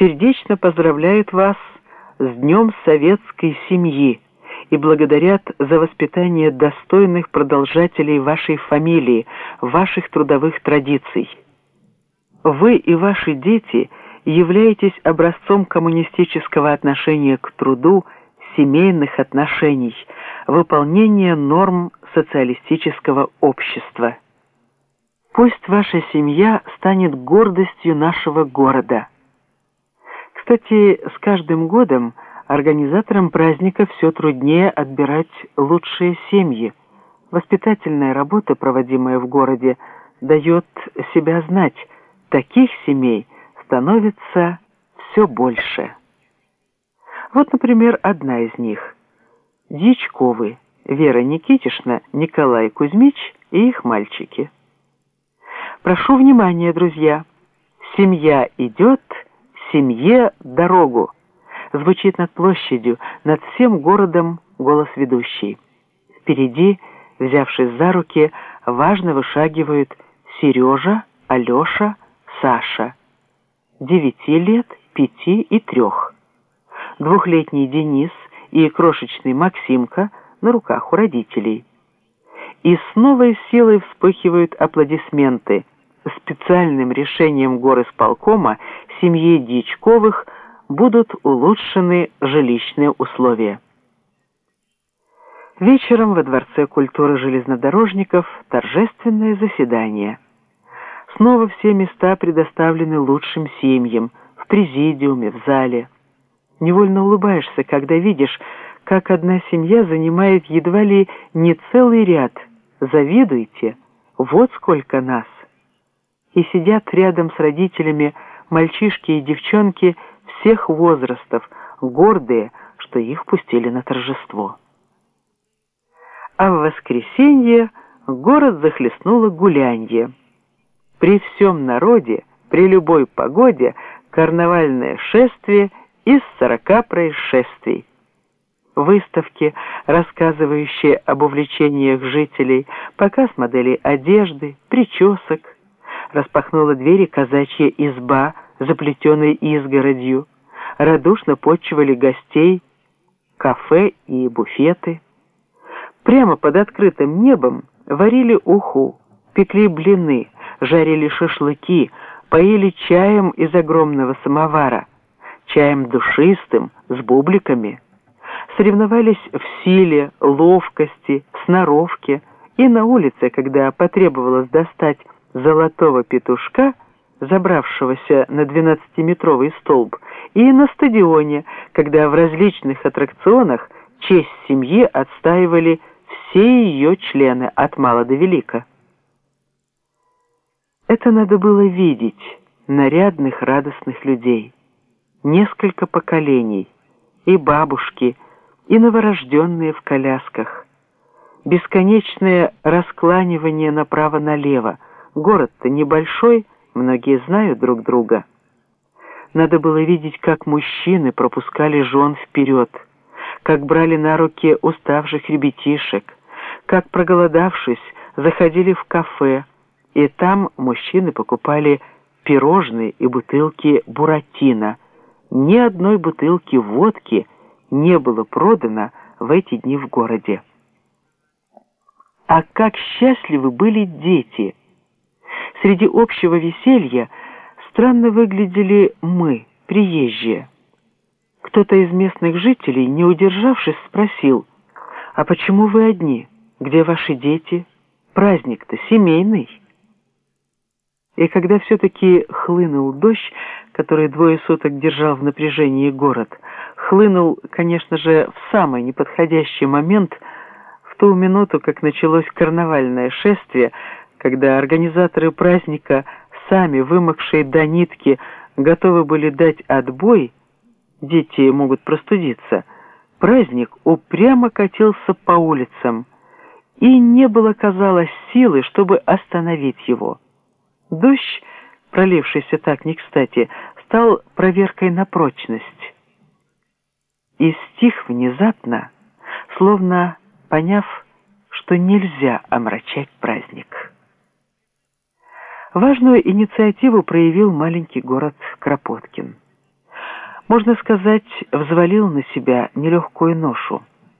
сердечно поздравляют вас с Днем Советской Семьи и благодарят за воспитание достойных продолжателей вашей фамилии, ваших трудовых традиций. Вы и ваши дети являетесь образцом коммунистического отношения к труду, семейных отношений, выполнения норм социалистического общества. Пусть ваша семья станет гордостью нашего города. Кстати, с каждым годом организаторам праздника все труднее отбирать лучшие семьи. Воспитательная работа, проводимая в городе, дает себя знать. Таких семей становится все больше. Вот, например, одна из них. Дичковы, Вера Никитишна, Николай Кузьмич и их мальчики. Прошу внимания, друзья. Семья идет, семье дорогу. Звучит над площадью, над всем городом голос ведущий. Впереди, взявшись за руки, важно вышагивают Сережа, Алеша, Саша. Девяти лет, пяти и трех двухлетний Денис и крошечный Максимка на руках у родителей. И с новой силой вспыхивают аплодисменты. Специальным решением горосполкома семье Дьячковых будут улучшены жилищные условия. Вечером во Дворце культуры железнодорожников торжественное заседание. Снова все места предоставлены лучшим семьям, в президиуме, в зале невольно улыбаешься, когда видишь, как одна семья занимает едва ли не целый ряд. Завидуйте, вот сколько нас. И сидят рядом с родителями мальчишки и девчонки всех возрастов, гордые, что их пустили на торжество. А в воскресенье город захлестнуло гулянье. При всем народе, при любой погоде, карнавальное шествие – из 40 происшествий. Выставки, рассказывающие об увлечениях жителей, показ моделей одежды, причесок. Распахнула двери казачья изба, заплетенной изгородью. Радушно почивали гостей, кафе и буфеты. Прямо под открытым небом варили уху, пекли блины, жарили шашлыки, поили чаем из огромного самовара чаем душистым, с бубликами. Соревновались в силе, ловкости, сноровке, и на улице, когда потребовалось достать золотого петушка, забравшегося на 12-метровый столб, и на стадионе, когда в различных аттракционах честь семьи отстаивали все ее члены от мала до велика. Это надо было видеть, нарядных радостных людей несколько поколений, и бабушки, и новорожденные в колясках. Бесконечное раскланивание направо-налево. Город-то небольшой, многие знают друг друга. Надо было видеть, как мужчины пропускали жен вперед, как брали на руки уставших ребятишек, как, проголодавшись, заходили в кафе, и там мужчины покупали пирожные и бутылки буратино, ни одной бутылки водки не было продано в эти дни в городе. А как счастливы были дети! Среди общего веселья странно выглядели мы, приезжие. Кто-то из местных жителей, не удержавшись, спросил, «А почему вы одни? Где ваши дети? Праздник-то семейный». И когда все-таки хлынул дождь, который двое суток держал в напряжении город, хлынул, конечно же, в самый неподходящий момент, в ту минуту, как началось карнавальное шествие, когда организаторы праздника, сами вымокшие до нитки, готовы были дать отбой, дети могут простудиться, праздник упрямо катился по улицам, и не было, казалось, силы, чтобы остановить его. Дождь, пролившийся так не кстати, стал проверкой на прочность. И стих внезапно, словно поняв, что нельзя омрачать праздник. Важную инициативу проявил маленький город Кропоткин. можно сказать, взвалил на себя нелегкую ношу.